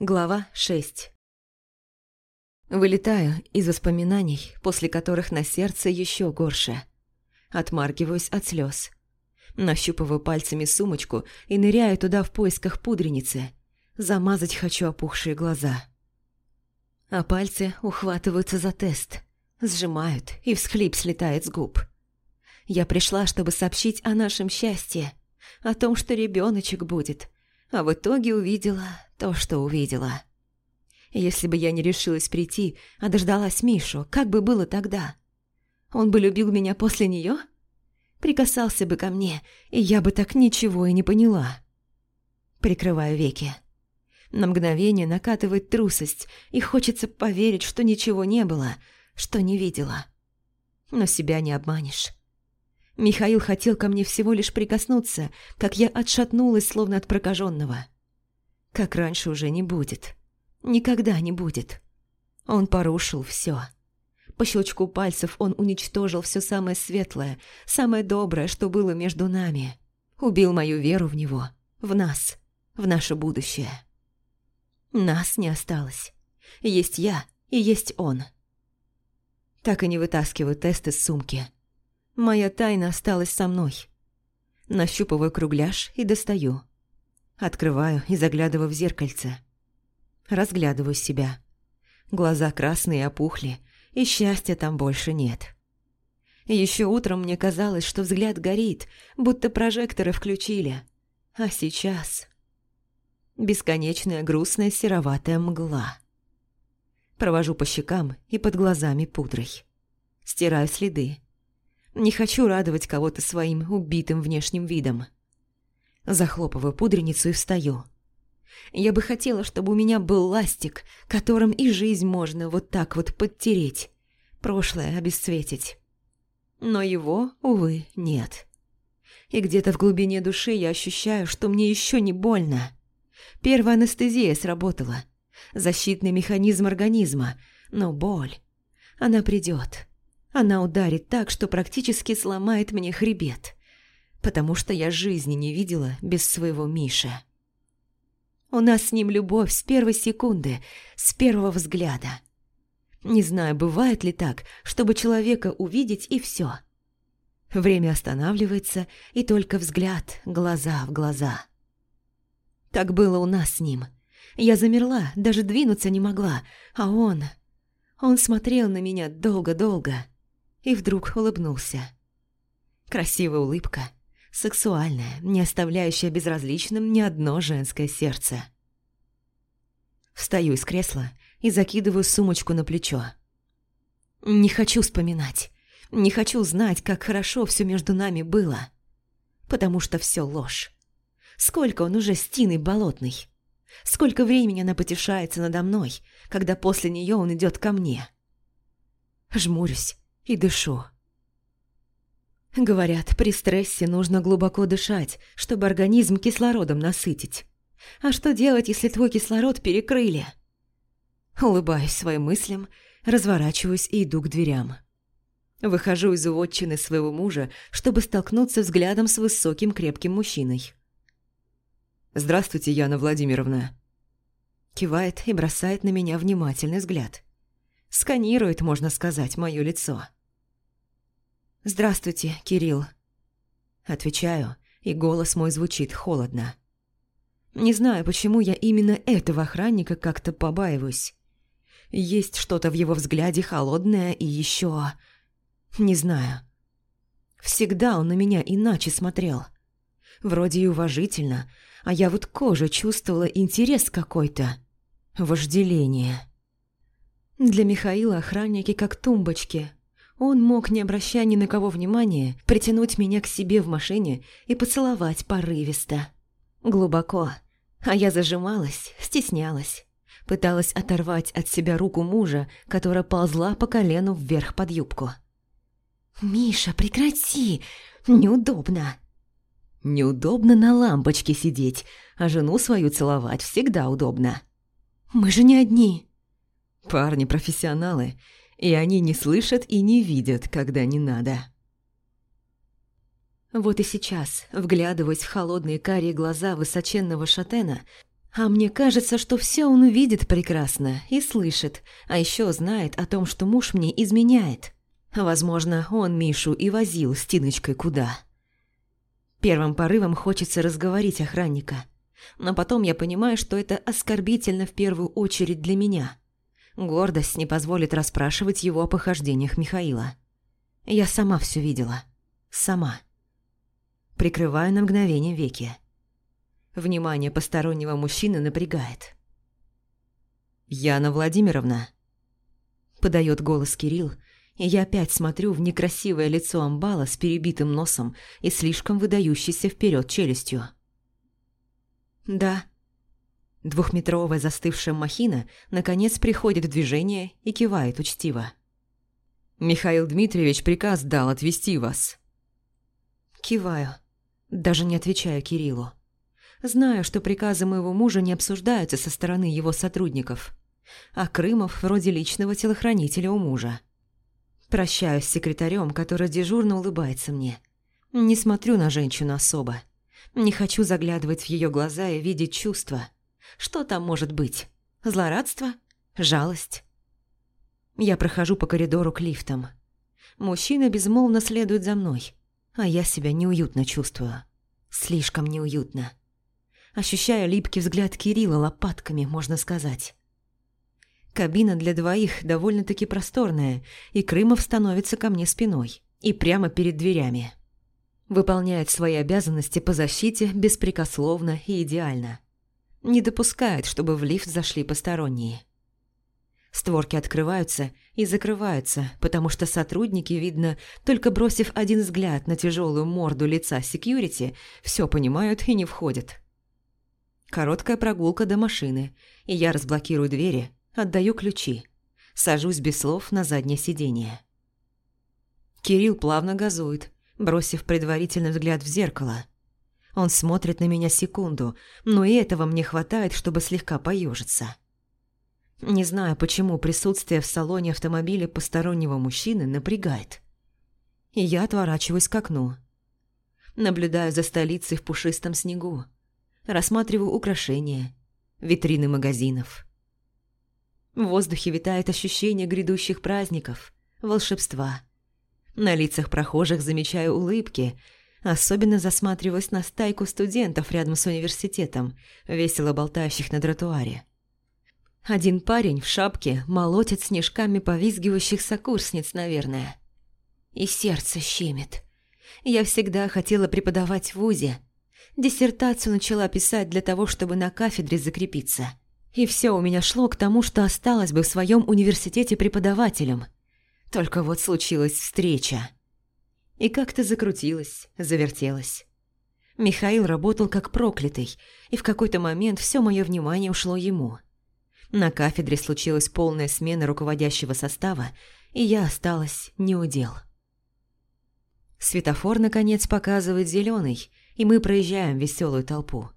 Глава 6 Вылетаю из воспоминаний, после которых на сердце еще горше. Отмаргиваюсь от слез. Нащупываю пальцами сумочку и ныряю туда в поисках пудреницы. Замазать хочу опухшие глаза. А пальцы ухватываются за тест, сжимают, и всхлип слетает с губ. Я пришла, чтобы сообщить о нашем счастье, о том, что ребеночек будет, а в итоге увидела то, что увидела. Если бы я не решилась прийти, а дождалась Мишу, как бы было тогда? Он бы любил меня после нее? Прикасался бы ко мне, и я бы так ничего и не поняла. Прикрываю веки. На мгновение накатывает трусость, и хочется поверить, что ничего не было, что не видела. Но себя не обманешь. Михаил хотел ко мне всего лишь прикоснуться, как я отшатнулась, словно от прокаженного. Как раньше уже не будет. Никогда не будет. Он порушил все. По щелчку пальцев он уничтожил все самое светлое, самое доброе, что было между нами. Убил мою веру в него, в нас, в наше будущее. Нас не осталось. Есть я и есть он. Так и не вытаскиваю тест из сумки. Моя тайна осталась со мной. Нащупываю кругляш и достаю. Открываю и заглядываю в зеркальце. Разглядываю себя. Глаза красные опухли, и счастья там больше нет. Еще утром мне казалось, что взгляд горит, будто прожекторы включили. А сейчас бесконечная грустная сероватая мгла. Провожу по щекам и под глазами пудрой. Стираю следы. Не хочу радовать кого-то своим убитым внешним видом. Захлопываю пудреницу и встаю. Я бы хотела, чтобы у меня был ластик, которым и жизнь можно вот так вот подтереть, прошлое обесцветить. Но его, увы, нет. И где-то в глубине души я ощущаю, что мне еще не больно. Первая анестезия сработала. Защитный механизм организма. Но боль... Она придет. Она ударит так, что практически сломает мне хребет. Потому что я жизни не видела без своего Миши. У нас с ним любовь с первой секунды, с первого взгляда. Не знаю, бывает ли так, чтобы человека увидеть и все. Время останавливается, и только взгляд, глаза в глаза. Так было у нас с ним. Я замерла, даже двинуться не могла, а он... Он смотрел на меня долго-долго и вдруг улыбнулся. Красивая улыбка, сексуальная, не оставляющая безразличным ни одно женское сердце. Встаю из кресла и закидываю сумочку на плечо. Не хочу вспоминать, не хочу знать, как хорошо все между нами было, потому что все ложь. Сколько он уже с Тиной болотный. Сколько времени она потешается надо мной, когда после нее он идет ко мне. Жмурюсь и дышу. Говорят, при стрессе нужно глубоко дышать, чтобы организм кислородом насытить. А что делать, если твой кислород перекрыли? Улыбаюсь своим мыслям, разворачиваюсь и иду к дверям. Выхожу из уводчины своего мужа, чтобы столкнуться взглядом с высоким крепким мужчиной. «Здравствуйте, Яна Владимировна». Кивает и бросает на меня внимательный взгляд. Сканирует, можно сказать, мое лицо. «Здравствуйте, Кирилл». Отвечаю, и голос мой звучит холодно. Не знаю, почему я именно этого охранника как-то побаиваюсь. Есть что-то в его взгляде холодное и еще... Не знаю. Всегда он на меня иначе смотрел. Вроде и уважительно, а я вот кожа чувствовала интерес какой-то. Вожделение. Для Михаила охранники как тумбочки. Он мог, не обращая ни на кого внимания, притянуть меня к себе в машине и поцеловать порывисто. Глубоко. А я зажималась, стеснялась. Пыталась оторвать от себя руку мужа, которая ползла по колену вверх под юбку. «Миша, прекрати! Неудобно!» Неудобно на лампочке сидеть, а жену свою целовать всегда удобно. Мы же не одни. Парни профессионалы, и они не слышат и не видят, когда не надо. Вот и сейчас, вглядываясь в холодные карие глаза высоченного шатена, А мне кажется, что все он увидит прекрасно и слышит, а еще знает о том, что муж мне изменяет. Возможно, он Мишу и возил с Тиночкой куда. Первым порывом хочется разговорить охранника. Но потом я понимаю, что это оскорбительно в первую очередь для меня. Гордость не позволит расспрашивать его о похождениях Михаила. Я сама все видела. Сама. Прикрываю на мгновение веки. Внимание постороннего мужчины напрягает. «Яна Владимировна», – подает голос Кирилл, и я опять смотрю в некрасивое лицо амбала с перебитым носом и слишком выдающейся вперед челюстью. «Да». Двухметровая застывшая махина наконец приходит в движение и кивает учтиво. «Михаил Дмитриевич приказ дал отвезти вас». Киваю, даже не отвечая Кириллу. Знаю, что приказы моего мужа не обсуждаются со стороны его сотрудников. А Крымов вроде личного телохранителя у мужа. Прощаюсь с секретарем, который дежурно улыбается мне. Не смотрю на женщину особо. Не хочу заглядывать в ее глаза и видеть чувства. Что там может быть? Злорадство? Жалость? Я прохожу по коридору к лифтам. Мужчина безмолвно следует за мной, а я себя неуютно чувствую. Слишком неуютно ощущая липкий взгляд Кирилла лопатками, можно сказать. Кабина для двоих довольно-таки просторная, и Крымов становится ко мне спиной и прямо перед дверями. Выполняет свои обязанности по защите беспрекословно и идеально. Не допускает, чтобы в лифт зашли посторонние. Створки открываются и закрываются, потому что сотрудники, видно, только бросив один взгляд на тяжелую морду лица секьюрити, все понимают и не входят. Короткая прогулка до машины, и я разблокирую двери, отдаю ключи. Сажусь без слов на заднее сиденье. Кирилл плавно газует, бросив предварительный взгляд в зеркало. Он смотрит на меня секунду, но и этого мне хватает, чтобы слегка поежиться. Не знаю, почему присутствие в салоне автомобиля постороннего мужчины напрягает. И я отворачиваюсь к окну. Наблюдаю за столицей в пушистом снегу рассматриваю украшения, витрины магазинов. В воздухе витает ощущение грядущих праздников, волшебства. На лицах прохожих замечаю улыбки, особенно засматриваясь на стайку студентов рядом с университетом, весело болтающих на тротуаре. Один парень в шапке молотит снежками повизгивающих сокурсниц, наверное. И сердце щемит. Я всегда хотела преподавать в ВУЗе, Диссертацию начала писать для того, чтобы на кафедре закрепиться. И все у меня шло к тому, что осталось бы в своем университете преподавателем. Только вот случилась встреча. И как-то закрутилась, завертелась. Михаил работал как проклятый, и в какой-то момент все мое внимание ушло ему. На кафедре случилась полная смена руководящего состава, и я осталась неудел. Светофор, наконец, показывает зеленый, и мы проезжаем веселую толпу.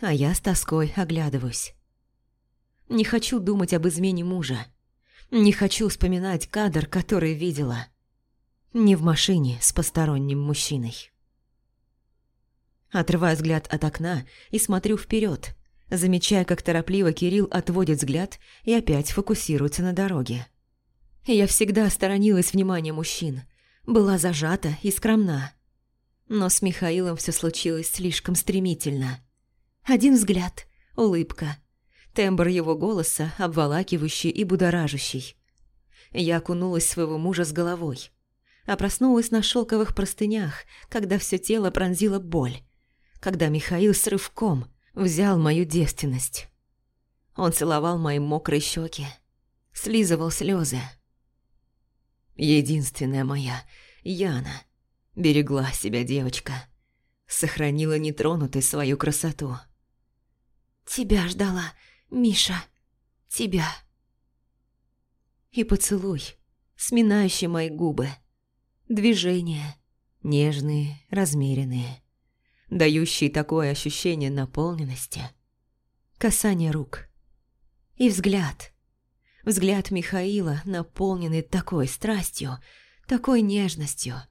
А я с тоской оглядываюсь. Не хочу думать об измене мужа. Не хочу вспоминать кадр, который видела. Не в машине с посторонним мужчиной. Отрываю взгляд от окна и смотрю вперед, замечая, как торопливо Кирилл отводит взгляд и опять фокусируется на дороге. Я всегда сторонилась внимания мужчин, была зажата и скромна. Но с Михаилом все случилось слишком стремительно. Один взгляд, улыбка, тембр его голоса, обволакивающий и будоражащий. Я окунулась в своего мужа с головой, а проснулась на шелковых простынях, когда все тело пронзила боль, когда Михаил с рывком взял мою девственность. Он целовал мои мокрые щеки, слизывал слезы. Единственная моя, Яна, Берегла себя девочка. Сохранила нетронутой свою красоту. «Тебя ждала, Миша. Тебя». И поцелуй, сминающий мои губы. Движения, нежные, размеренные, дающие такое ощущение наполненности. Касание рук. И взгляд. Взгляд Михаила, наполненный такой страстью, такой нежностью –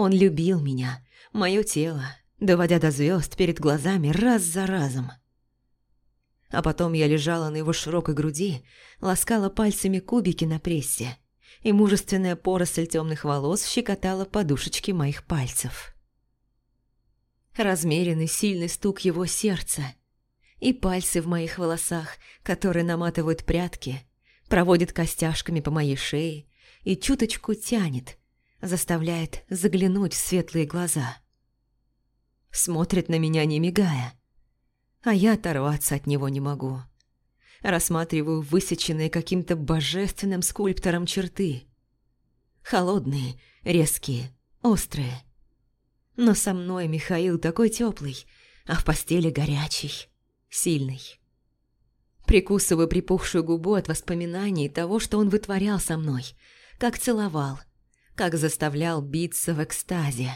он любил меня, мое тело, доводя до звезд перед глазами раз за разом. А потом я лежала на его широкой груди, ласкала пальцами кубики на прессе, и мужественная поросль темных волос щекотала подушечки моих пальцев. Размеренный сильный стук его сердца и пальцы в моих волосах, которые наматывают прятки, проводит костяшками по моей шее и чуточку тянет, заставляет заглянуть в светлые глаза. Смотрит на меня, не мигая, а я оторваться от него не могу. Рассматриваю высеченные каким-то божественным скульптором черты. Холодные, резкие, острые. Но со мной Михаил такой теплый, а в постели горячий, сильный. Прикусываю припухшую губу от воспоминаний того, что он вытворял со мной, как целовал, как заставлял биться в экстазе.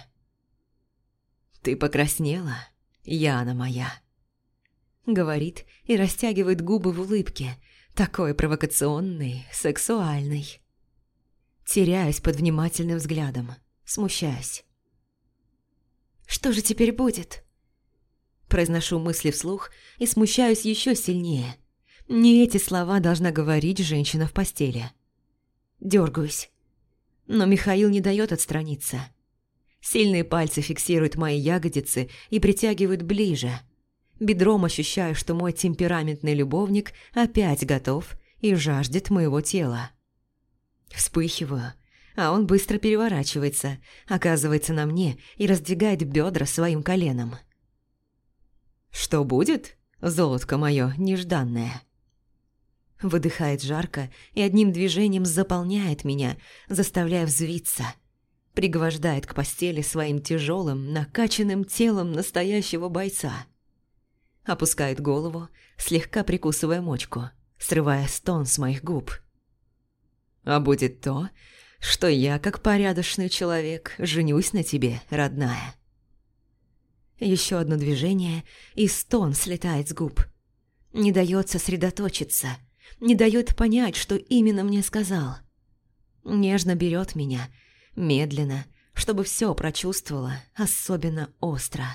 «Ты покраснела, Яна моя», — говорит и растягивает губы в улыбке, такой провокационный, сексуальный. Теряюсь под внимательным взглядом, смущаюсь. «Что же теперь будет?» Произношу мысли вслух и смущаюсь еще сильнее. Не эти слова должна говорить женщина в постели. Дергаюсь. Но Михаил не дает отстраниться. Сильные пальцы фиксируют мои ягодицы и притягивают ближе. Бедром ощущаю, что мой темпераментный любовник опять готов и жаждет моего тела. Вспыхиваю, а он быстро переворачивается, оказывается на мне и раздвигает бедра своим коленом. «Что будет, золотко мое нежданное?» Выдыхает жарко и одним движением заполняет меня, заставляя взвиться. Пригвождает к постели своим тяжелым, накачанным телом настоящего бойца. Опускает голову, слегка прикусывая мочку, срывая стон с моих губ. А будет то, что я, как порядочный человек, женюсь на тебе, родная. Еще одно движение, и стон слетает с губ. Не дает сосредоточиться – не дает понять, что именно мне сказал. Нежно берет меня, медленно, чтобы все прочувствовала, особенно остро.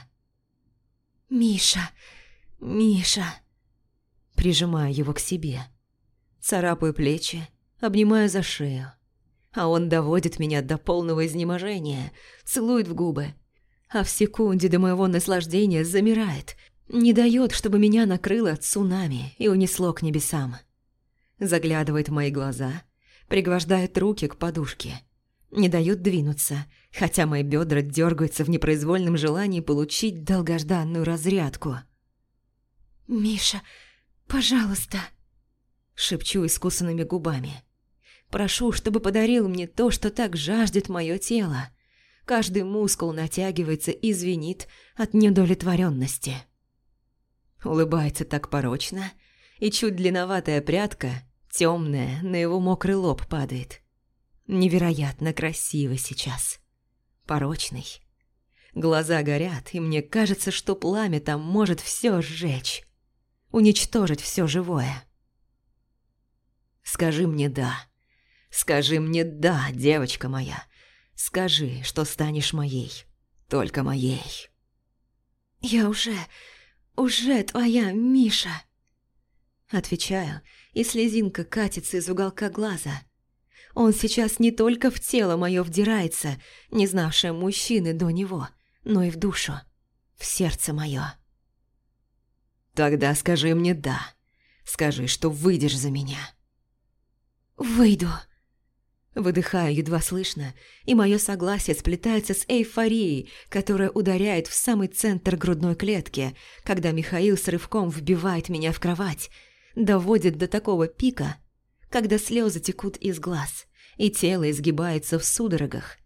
«Миша! Миша!» Прижимаю его к себе. Царапаю плечи, обнимаю за шею. А он доводит меня до полного изнеможения, целует в губы. А в секунде до моего наслаждения замирает, не дает, чтобы меня накрыло цунами и унесло к небесам заглядывает в мои глаза, пригвождает руки к подушке. Не дают двинуться, хотя мои бедра дергаются в непроизвольном желании получить долгожданную разрядку. «Миша, пожалуйста!» Шепчу искусанными губами. «Прошу, чтобы подарил мне то, что так жаждет мое тело. Каждый мускул натягивается и звенит от недовлетворенности. Улыбается так порочно, и чуть длинноватая прядка темная, на его мокрый лоб падает. Невероятно красиво сейчас. Порочный. Глаза горят, и мне кажется, что пламя там может все сжечь. Уничтожить все живое. Скажи мне «да». Скажи мне «да», девочка моя. Скажи, что станешь моей. Только моей. Я уже... уже твоя, Миша. Отвечаю, и слезинка катится из уголка глаза. Он сейчас не только в тело мое вдирается, не знавшее мужчины до него, но и в душу, в сердце мое. «Тогда скажи мне «да». Скажи, что выйдешь за меня». «Выйду». Выдыхаю едва слышно, и мое согласие сплетается с эйфорией, которая ударяет в самый центр грудной клетки, когда Михаил с рывком вбивает меня в кровать – доводит до такого пика, когда слезы текут из глаз, и тело изгибается в судорогах,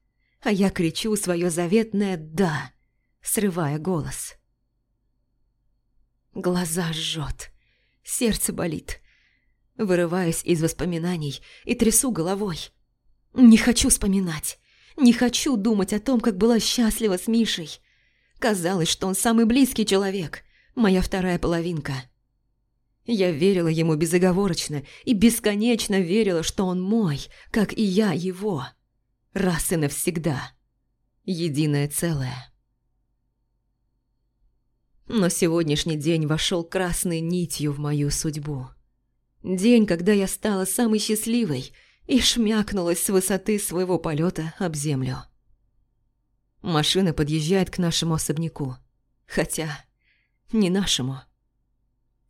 а я кричу свое заветное «да», срывая голос. Глаза жжет, сердце болит. Вырываюсь из воспоминаний и трясу головой. Не хочу вспоминать, не хочу думать о том, как была счастлива с Мишей. Казалось, что он самый близкий человек, моя вторая половинка – я верила ему безоговорочно и бесконечно верила, что он мой, как и я его. Раз и навсегда. Единое целое. Но сегодняшний день вошел красной нитью в мою судьбу. День, когда я стала самой счастливой и шмякнулась с высоты своего полета об землю. Машина подъезжает к нашему особняку. Хотя, не нашему.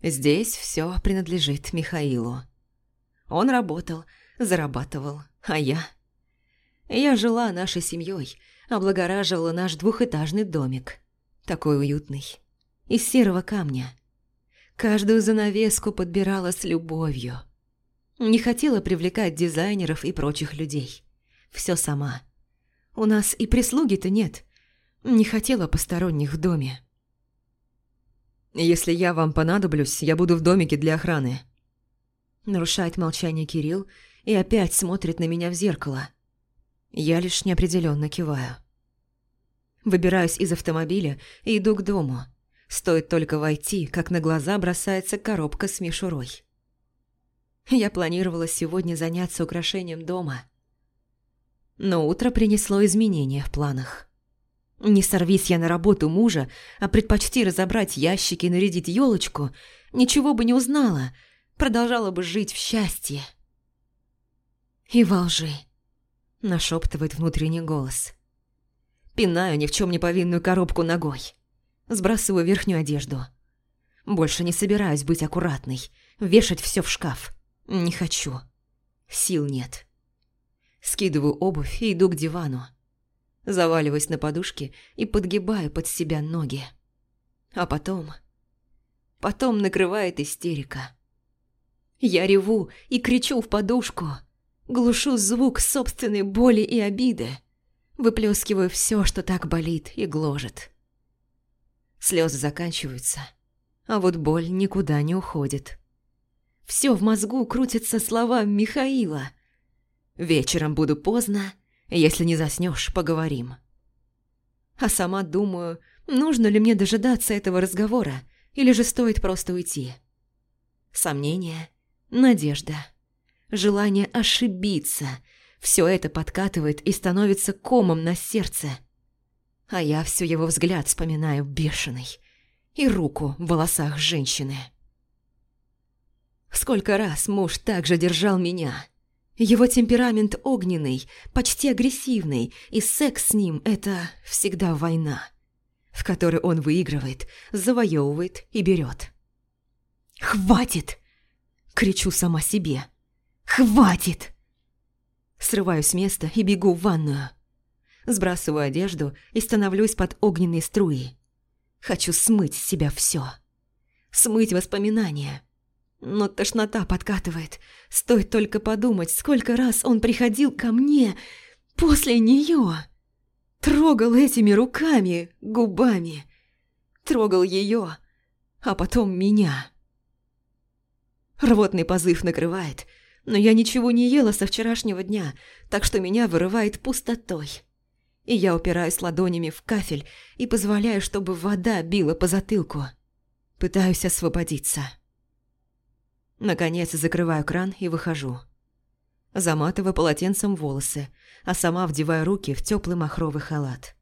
Здесь все принадлежит Михаилу. Он работал, зарабатывал, а я... Я жила нашей семьей, облагораживала наш двухэтажный домик. Такой уютный. Из серого камня. Каждую занавеску подбирала с любовью. Не хотела привлекать дизайнеров и прочих людей. Все сама. У нас и прислуги-то нет. Не хотела посторонних в доме. «Если я вам понадоблюсь, я буду в домике для охраны». Нарушает молчание Кирилл и опять смотрит на меня в зеркало. Я лишь неопределенно киваю. Выбираюсь из автомобиля и иду к дому. Стоит только войти, как на глаза бросается коробка с мишурой. Я планировала сегодня заняться украшением дома. Но утро принесло изменения в планах. Не сорвись я на работу мужа, а предпочти разобрать ящики и нарядить елочку, ничего бы не узнала, продолжала бы жить в счастье. И во лжи, нашептывает внутренний голос. Пинаю ни в чем не повинную коробку ногой. Сбрасываю верхнюю одежду. Больше не собираюсь быть аккуратной, вешать все в шкаф. Не хочу. Сил нет. Скидываю обувь и иду к дивану заваливаясь на подушке и подгибая под себя ноги. А потом... Потом накрывает истерика. Я реву и кричу в подушку, глушу звук собственной боли и обиды, выплескиваю все, что так болит и гложет. Слезы заканчиваются, а вот боль никуда не уходит. Все в мозгу крутится слова Михаила. Вечером буду поздно, если не заснешь, поговорим. А сама думаю, нужно ли мне дожидаться этого разговора, или же стоит просто уйти. Сомнение, надежда, желание ошибиться – все это подкатывает и становится комом на сердце. А я все его взгляд вспоминаю бешеный и руку в волосах женщины. Сколько раз муж также держал меня – его темперамент огненный, почти агрессивный, и секс с ним – это всегда война, в которой он выигрывает, завоевывает и берет. «Хватит!» – кричу сама себе. «Хватит!» Срываюсь с места и бегу в ванную. Сбрасываю одежду и становлюсь под огненные струи. Хочу смыть с себя все. Смыть воспоминания – но тошнота подкатывает. Стоит только подумать, сколько раз он приходил ко мне после нее. Трогал этими руками, губами. Трогал ее, а потом меня. Рвотный позыв накрывает, но я ничего не ела со вчерашнего дня, так что меня вырывает пустотой. И я упираюсь ладонями в кафель и позволяю, чтобы вода била по затылку. Пытаюсь освободиться. Наконец закрываю кран и выхожу. Заматываю полотенцем волосы, а сама вдеваю руки в теплый махровый халат.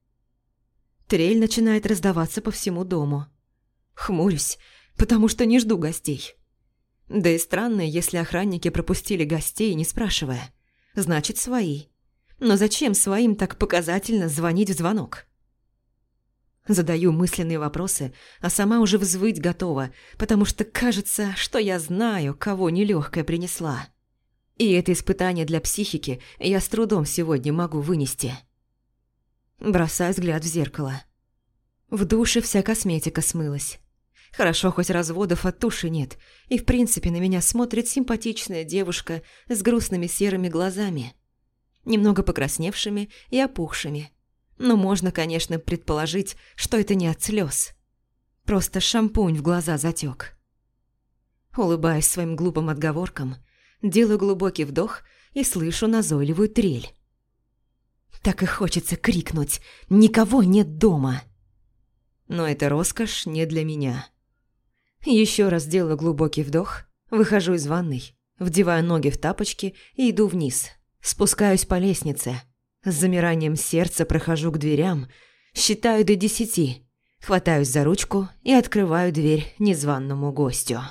Трель начинает раздаваться по всему дому. Хмурюсь, потому что не жду гостей. Да и странно, если охранники пропустили гостей, не спрашивая. Значит, свои. Но зачем своим так показательно звонить в звонок? Задаю мысленные вопросы, а сама уже взвыть готова, потому что кажется, что я знаю, кого нелегкая принесла. И это испытание для психики я с трудом сегодня могу вынести. Бросаю взгляд в зеркало. В душе вся косметика смылась. Хорошо, хоть разводов от туши нет, и в принципе на меня смотрит симпатичная девушка с грустными серыми глазами, немного покрасневшими и опухшими, но можно, конечно, предположить, что это не от слез. Просто шампунь в глаза затек. Улыбаясь своим глупым отговоркам, делаю глубокий вдох и слышу назойливую трель. Так и хочется крикнуть «Никого нет дома!» Но эта роскошь не для меня. Еще раз делаю глубокий вдох, выхожу из ванной, вдеваю ноги в тапочки и иду вниз. Спускаюсь по лестнице – с замиранием сердца прохожу к дверям, считаю до десяти, Хватаюсь за ручку и открываю дверь незваному гостю.